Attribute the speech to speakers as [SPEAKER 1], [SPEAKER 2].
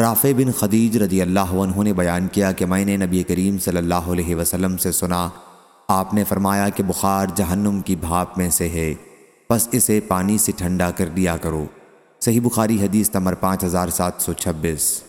[SPEAKER 1] رافع بن خدیج رضی اللہ عنہ نے بیان کیا کہ میں نے نبی کریم صلی اللہ علیہ وسلم سے سنا، آپ نے فرمایا کہ بخار جہنم کی بھاپ میں سے ہے بس اسے پانی سے ٹھنڈا کر دیا کرو۔ صحیح بخاری حدیث نمبر پانچ ہزار سات سو چھبیس۔